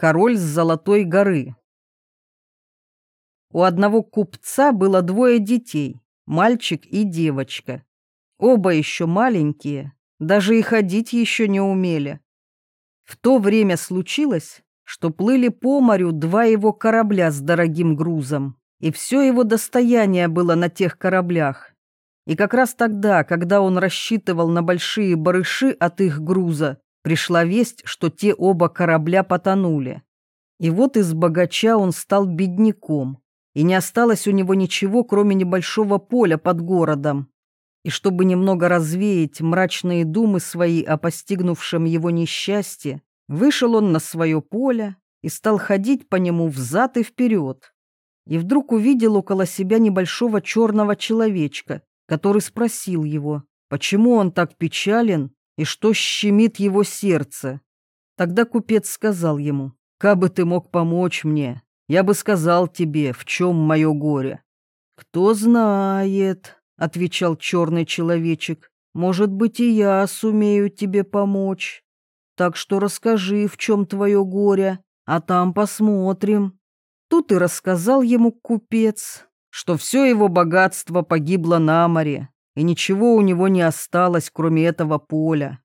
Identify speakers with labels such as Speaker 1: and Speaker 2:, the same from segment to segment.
Speaker 1: Король с Золотой горы. У одного купца было двое детей, мальчик и девочка. Оба еще маленькие, даже и ходить еще не умели. В то время случилось, что плыли по морю два его корабля с дорогим грузом, и все его достояние было на тех кораблях. И как раз тогда, когда он рассчитывал на большие барыши от их груза, пришла весть, что те оба корабля потонули. И вот из богача он стал бедняком, и не осталось у него ничего, кроме небольшого поля под городом. И чтобы немного развеять мрачные думы свои о постигнувшем его несчастье, вышел он на свое поле и стал ходить по нему взад и вперед. И вдруг увидел около себя небольшого черного человечка, который спросил его, почему он так печален и что щемит его сердце. Тогда купец сказал ему, «Кабы ты мог помочь мне, я бы сказал тебе, в чем мое горе». «Кто знает», — отвечал черный человечек, «может быть, и я сумею тебе помочь. Так что расскажи, в чем твое горе, а там посмотрим». Тут и рассказал ему купец, что все его богатство погибло на море, и ничего у него не осталось, кроме этого поля.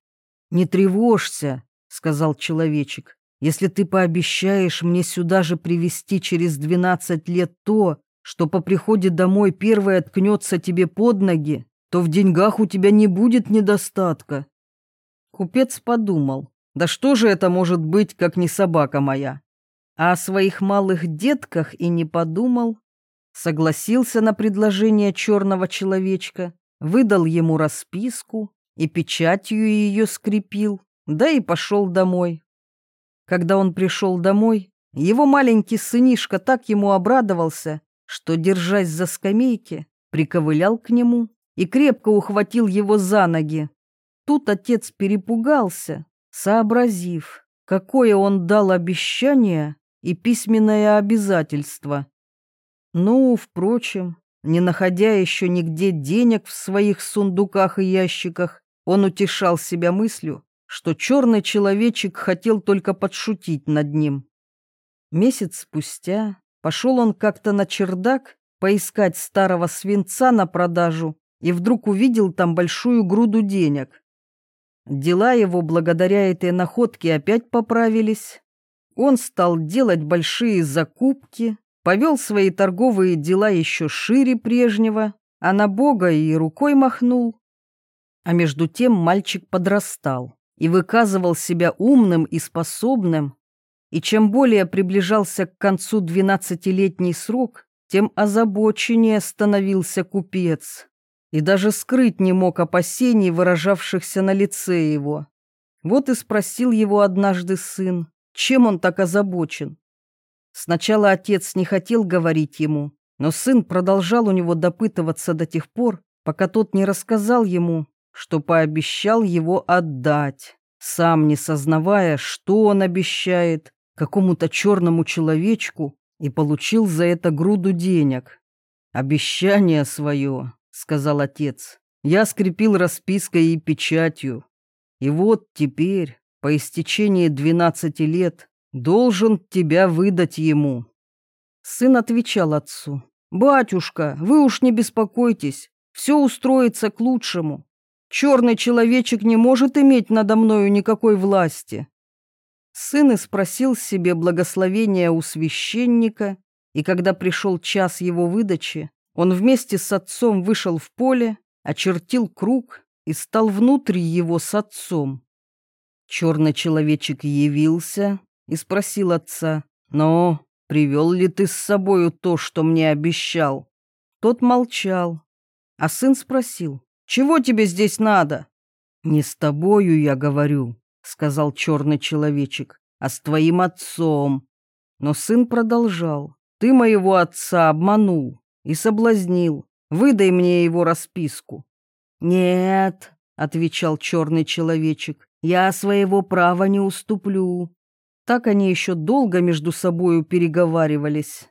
Speaker 1: «Не тревожься», — сказал человечек, «если ты пообещаешь мне сюда же привести через двенадцать лет то, что по приходе домой первое ткнется тебе под ноги, то в деньгах у тебя не будет недостатка». Купец подумал, да что же это может быть, как не собака моя? А о своих малых детках и не подумал, согласился на предложение черного человечка, выдал ему расписку и печатью ее скрепил, да и пошел домой. Когда он пришел домой, его маленький сынишка так ему обрадовался, что, держась за скамейки, приковылял к нему и крепко ухватил его за ноги. Тут отец перепугался, сообразив, какое он дал обещание и письменное обязательство. Ну, впрочем, не находя еще нигде денег в своих сундуках и ящиках, он утешал себя мыслью, что черный человечек хотел только подшутить над ним. Месяц спустя пошел он как-то на чердак поискать старого свинца на продажу и вдруг увидел там большую груду денег. Дела его благодаря этой находке опять поправились. Он стал делать большие закупки, повел свои торговые дела еще шире прежнего, а на Бога и рукой махнул. А между тем мальчик подрастал и выказывал себя умным и способным, и чем более приближался к концу двенадцатилетний срок, тем озабоченнее становился купец, и даже скрыть не мог опасений, выражавшихся на лице его. Вот и спросил его однажды сын, чем он так озабочен. Сначала отец не хотел говорить ему, но сын продолжал у него допытываться до тех пор, пока тот не рассказал ему, что пообещал его отдать, сам не сознавая, что он обещает какому-то черному человечку и получил за это груду денег. «Обещание свое», — сказал отец, — «я скрепил распиской и печатью. И вот теперь, по истечении двенадцати лет, должен тебя выдать ему». Сын отвечал отцу, «Батюшка, вы уж не беспокойтесь, все устроится к лучшему. Черный человечек не может иметь надо мною никакой власти». Сын и спросил себе благословения у священника, и когда пришел час его выдачи, он вместе с отцом вышел в поле, очертил круг и стал внутрь его с отцом. Черный человечек явился, и спросил отца, «Ну, привел ли ты с собою то, что мне обещал?» Тот молчал, а сын спросил, «Чего тебе здесь надо?» «Не с тобою я говорю», — сказал черный человечек, «а с твоим отцом». Но сын продолжал, «Ты моего отца обманул и соблазнил. Выдай мне его расписку». «Нет», — отвечал черный человечек, «я своего права не уступлю. Так они еще долго между собою переговаривались.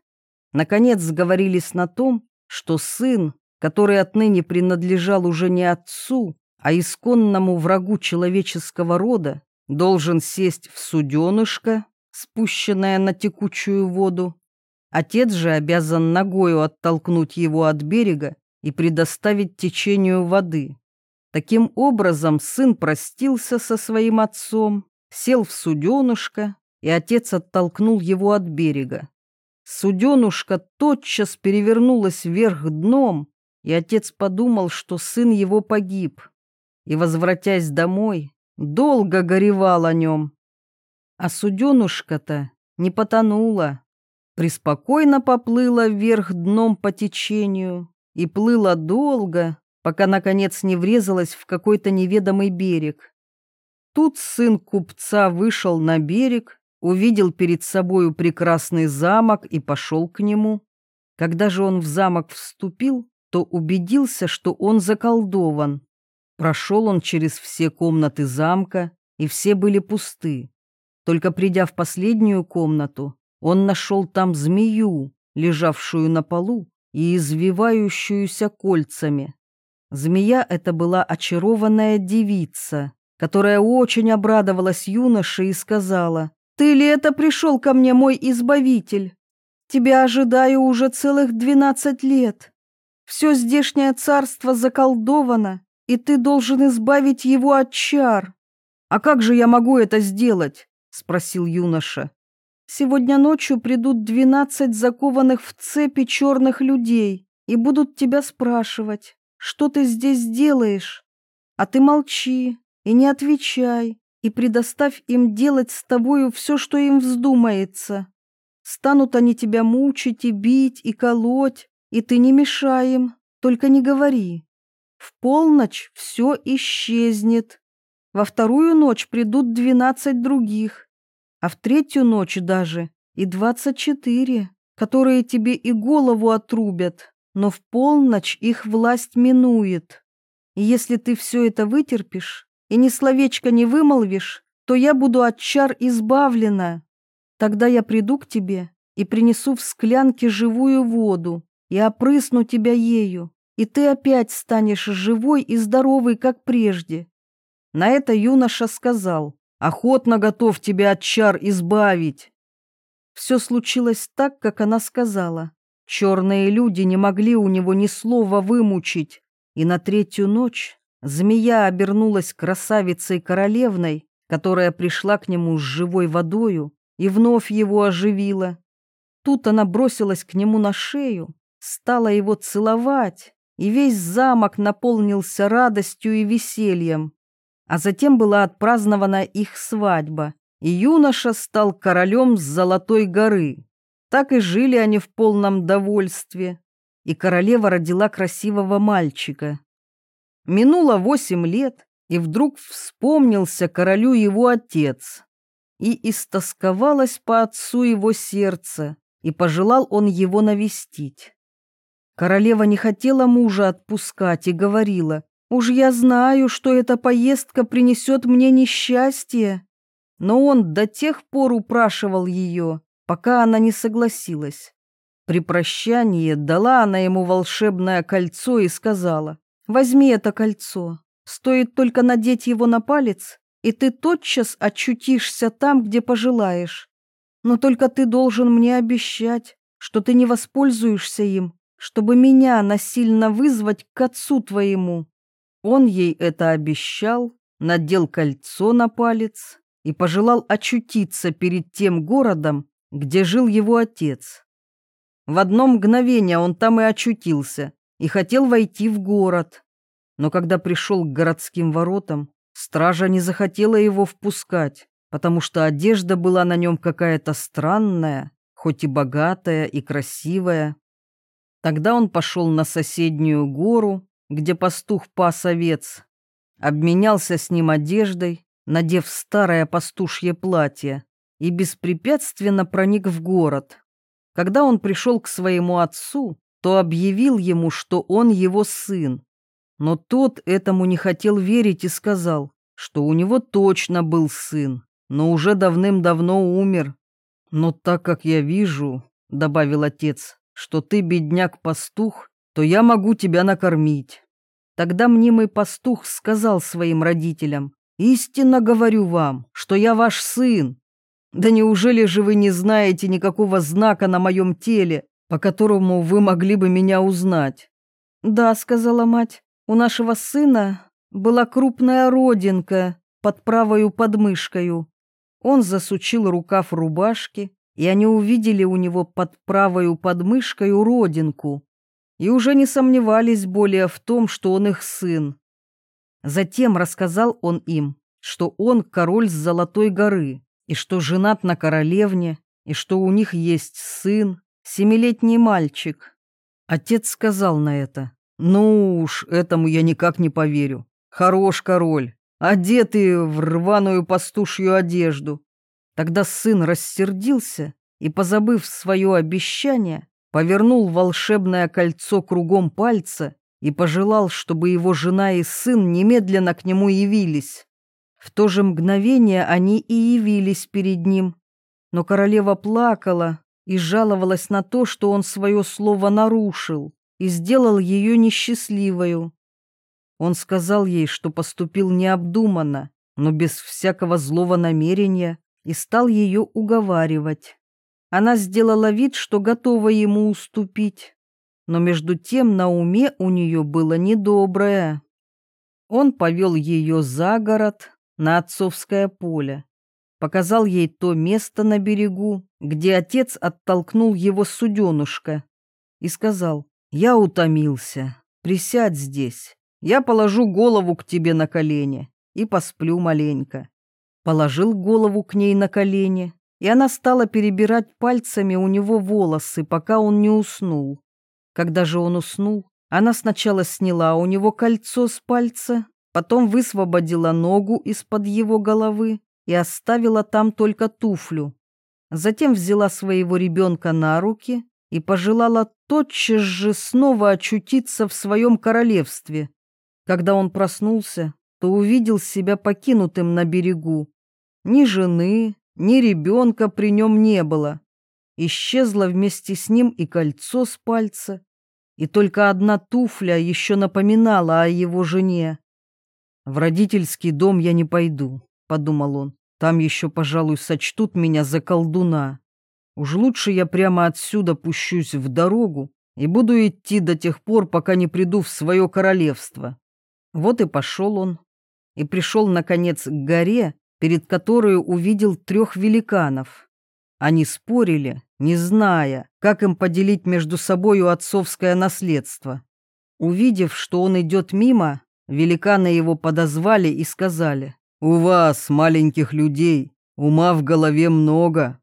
Speaker 1: Наконец сговорились на том, что сын, который отныне принадлежал уже не отцу, а исконному врагу человеческого рода, должен сесть в суденышко спущенная на текучую воду. Отец же обязан ногою оттолкнуть его от берега и предоставить течению воды. Таким образом, сын простился со своим отцом, сел в суденушка, и отец оттолкнул его от берега. Суденушка тотчас перевернулась вверх дном, и отец подумал, что сын его погиб. И, возвратясь домой, долго горевал о нем. А суденушка-то не потонула, приспокойно поплыла вверх дном по течению и плыла долго, пока, наконец, не врезалась в какой-то неведомый берег. Тут сын купца вышел на берег, увидел перед собою прекрасный замок и пошел к нему. Когда же он в замок вступил, то убедился, что он заколдован. Прошел он через все комнаты замка, и все были пусты. Только придя в последнюю комнату, он нашел там змею, лежавшую на полу и извивающуюся кольцами. Змея это была очарованная девица, которая очень обрадовалась юноше и сказала, «Ты ли это пришел ко мне, мой избавитель? Тебя ожидаю уже целых двенадцать лет. Все здешнее царство заколдовано, и ты должен избавить его от чар». «А как же я могу это сделать?» — спросил юноша. «Сегодня ночью придут двенадцать закованных в цепи черных людей и будут тебя спрашивать, что ты здесь делаешь? А ты молчи и не отвечай, и предоставь им делать с тобою все, что им вздумается. Станут они тебя мучить и бить, и колоть, и ты не мешай им, только не говори. В полночь все исчезнет. Во вторую ночь придут двенадцать других, а в третью ночь даже и двадцать четыре, которые тебе и голову отрубят но в полночь их власть минует. И если ты все это вытерпишь и ни словечко не вымолвишь, то я буду от чар избавлена. Тогда я приду к тебе и принесу в склянке живую воду и опрысну тебя ею, и ты опять станешь живой и здоровый, как прежде». На это юноша сказал, «Охотно готов тебя от чар избавить». Все случилось так, как она сказала. Черные люди не могли у него ни слова вымучить, и на третью ночь змея обернулась красавицей-королевной, которая пришла к нему с живой водою и вновь его оживила. Тут она бросилась к нему на шею, стала его целовать, и весь замок наполнился радостью и весельем. А затем была отпразднована их свадьба, и юноша стал королем с Золотой горы. Так и жили они в полном довольстве, и королева родила красивого мальчика. Минуло восемь лет, и вдруг вспомнился королю его отец, и истосковалось по отцу его сердце, и пожелал он его навестить. Королева не хотела мужа отпускать и говорила, «Уж я знаю, что эта поездка принесет мне несчастье». Но он до тех пор упрашивал ее, пока она не согласилась. При прощании дала она ему волшебное кольцо и сказала, «Возьми это кольцо, стоит только надеть его на палец, и ты тотчас очутишься там, где пожелаешь. Но только ты должен мне обещать, что ты не воспользуешься им, чтобы меня насильно вызвать к отцу твоему». Он ей это обещал, надел кольцо на палец и пожелал очутиться перед тем городом, где жил его отец. В одно мгновение он там и очутился, и хотел войти в город. Но когда пришел к городским воротам, стража не захотела его впускать, потому что одежда была на нем какая-то странная, хоть и богатая и красивая. Тогда он пошел на соседнюю гору, где пастух пас овец, обменялся с ним одеждой, надев старое пастушье платье, и беспрепятственно проник в город. Когда он пришел к своему отцу, то объявил ему, что он его сын. Но тот этому не хотел верить и сказал, что у него точно был сын, но уже давным-давно умер. «Но так как я вижу, — добавил отец, — что ты бедняк-пастух, то я могу тебя накормить». Тогда мнимый пастух сказал своим родителям, «Истинно говорю вам, что я ваш сын, Да неужели же вы не знаете никакого знака на моем теле, по которому вы могли бы меня узнать?» «Да», — сказала мать, — «у нашего сына была крупная родинка под правою подмышкою». Он засучил рукав рубашки, и они увидели у него под правою подмышкою родинку, и уже не сомневались более в том, что он их сын. Затем рассказал он им, что он король с Золотой горы, и что женат на королевне, и что у них есть сын, семилетний мальчик. Отец сказал на это, «Ну уж, этому я никак не поверю. Хорош король, одетый в рваную пастушью одежду». Тогда сын рассердился и, позабыв свое обещание, повернул волшебное кольцо кругом пальца и пожелал, чтобы его жена и сын немедленно к нему явились. В то же мгновение они и явились перед ним. Но королева плакала и жаловалась на то, что он свое слово нарушил и сделал ее несчастливою. Он сказал ей, что поступил необдуманно, но без всякого злого намерения, и стал ее уговаривать. Она сделала вид, что готова ему уступить, но между тем на уме у нее было недоброе. Он повел ее за город, на отцовское поле. Показал ей то место на берегу, где отец оттолкнул его суденушка, и сказал, «Я утомился, присядь здесь, я положу голову к тебе на колени и посплю маленько». Положил голову к ней на колени, и она стала перебирать пальцами у него волосы, пока он не уснул. Когда же он уснул, она сначала сняла у него кольцо с пальца, Потом высвободила ногу из-под его головы и оставила там только туфлю. Затем взяла своего ребенка на руки и пожелала тотчас же снова очутиться в своем королевстве. Когда он проснулся, то увидел себя покинутым на берегу. Ни жены, ни ребенка при нем не было. Исчезло вместе с ним и кольцо с пальца, и только одна туфля еще напоминала о его жене. «В родительский дом я не пойду», — подумал он. «Там еще, пожалуй, сочтут меня за колдуна. Уж лучше я прямо отсюда пущусь в дорогу и буду идти до тех пор, пока не приду в свое королевство». Вот и пошел он, и пришел, наконец, к горе, перед которой увидел трех великанов. Они спорили, не зная, как им поделить между собою отцовское наследство. Увидев, что он идет мимо, Великаны его подозвали и сказали, «У вас, маленьких людей, ума в голове много»,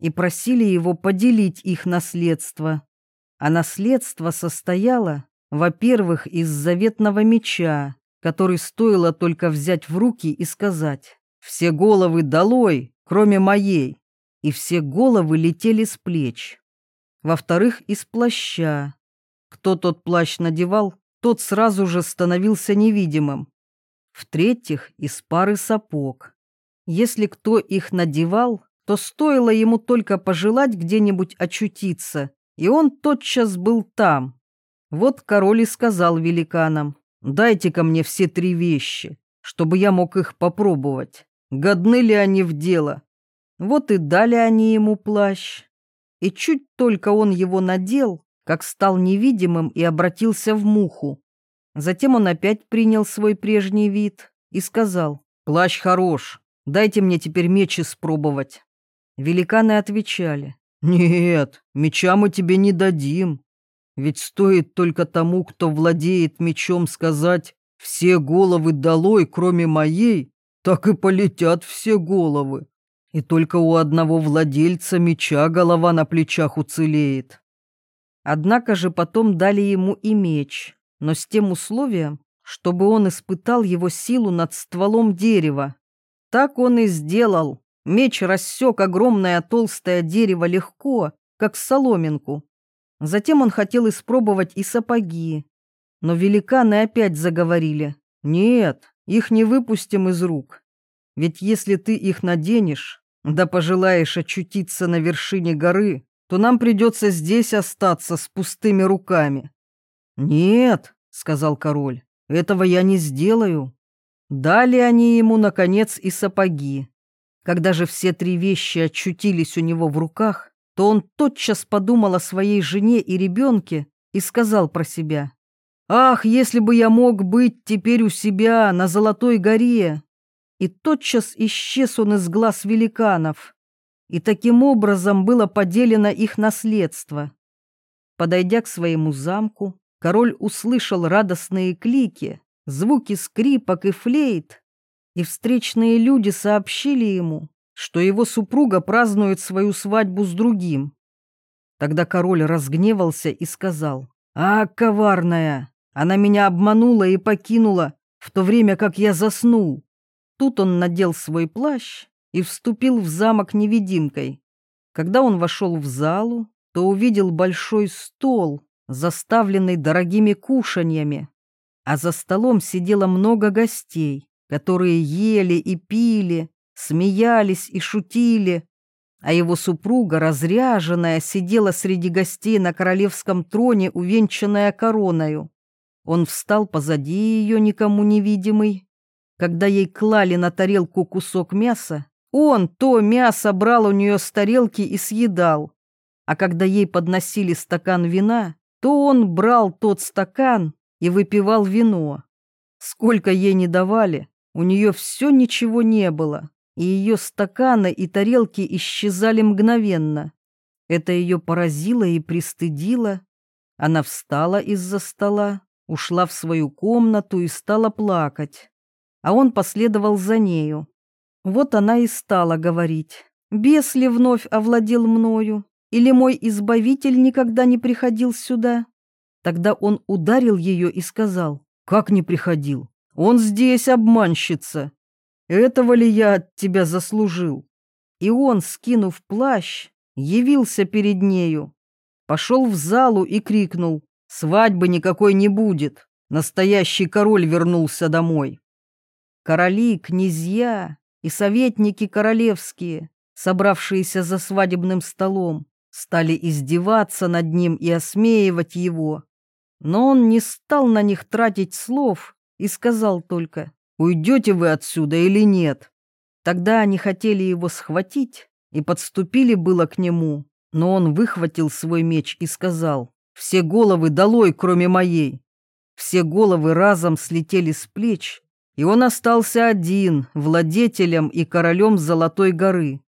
Speaker 1: и просили его поделить их наследство. А наследство состояло, во-первых, из заветного меча, который стоило только взять в руки и сказать «Все головы долой, кроме моей», и все головы летели с плеч. Во-вторых, из плаща. Кто тот плащ надевал, тот сразу же становился невидимым. В-третьих, из пары сапог. Если кто их надевал, то стоило ему только пожелать где-нибудь очутиться, и он тотчас был там. Вот король и сказал великанам, «Дайте-ка мне все три вещи, чтобы я мог их попробовать. Годны ли они в дело?» Вот и дали они ему плащ. И чуть только он его надел, как стал невидимым и обратился в муху. Затем он опять принял свой прежний вид и сказал, «Плащ хорош, дайте мне теперь меч испробовать». Великаны отвечали, «Нет, меча мы тебе не дадим. Ведь стоит только тому, кто владеет мечом, сказать «все головы долой, кроме моей», так и полетят все головы. И только у одного владельца меча голова на плечах уцелеет. Однако же потом дали ему и меч, но с тем условием, чтобы он испытал его силу над стволом дерева. Так он и сделал. Меч рассек огромное толстое дерево легко, как соломинку. Затем он хотел испробовать и сапоги. Но великаны опять заговорили. «Нет, их не выпустим из рук. Ведь если ты их наденешь, да пожелаешь очутиться на вершине горы, то нам придется здесь остаться с пустыми руками». «Нет», — сказал король, — «этого я не сделаю». Дали они ему, наконец, и сапоги. Когда же все три вещи очутились у него в руках, то он тотчас подумал о своей жене и ребенке и сказал про себя. «Ах, если бы я мог быть теперь у себя на Золотой горе!» И тотчас исчез он из глаз великанов. И таким образом было поделено их наследство. Подойдя к своему замку, король услышал радостные клики, звуки скрипок и флейт, и встречные люди сообщили ему, что его супруга празднует свою свадьбу с другим. Тогда король разгневался и сказал, «А, коварная, она меня обманула и покинула, в то время как я заснул». Тут он надел свой плащ и вступил в замок невидимкой. Когда он вошел в залу, то увидел большой стол, заставленный дорогими кушаньями, а за столом сидело много гостей, которые ели и пили, смеялись и шутили, а его супруга, разряженная, сидела среди гостей на королевском троне, увенчанная короною. Он встал позади ее, никому невидимый. Когда ей клали на тарелку кусок мяса, он то мясо брал у нее с тарелки и съедал а когда ей подносили стакан вина, то он брал тот стакан и выпивал вино. Сколько ей не давали, у нее все ничего не было, и ее стаканы и тарелки исчезали мгновенно. Это ее поразило и пристыдило. Она встала из-за стола, ушла в свою комнату и стала плакать. А он последовал за нею. Вот она и стала говорить. Бес ли вновь овладел мною? Или мой избавитель никогда не приходил сюда? Тогда он ударил ее и сказал, как не приходил? Он здесь обманщица. Этого ли я от тебя заслужил? И он, скинув плащ, явился перед нею, пошел в залу и крикнул, свадьбы никакой не будет, настоящий король вернулся домой. Короли, князья и советники королевские, собравшиеся за свадебным столом, стали издеваться над ним и осмеивать его. Но он не стал на них тратить слов и сказал только «Уйдете вы отсюда или нет?» Тогда они хотели его схватить и подступили было к нему, но он выхватил свой меч и сказал «Все головы долой, кроме моей». Все головы разом слетели с плеч, и он остался один, владетелем и королем Золотой горы.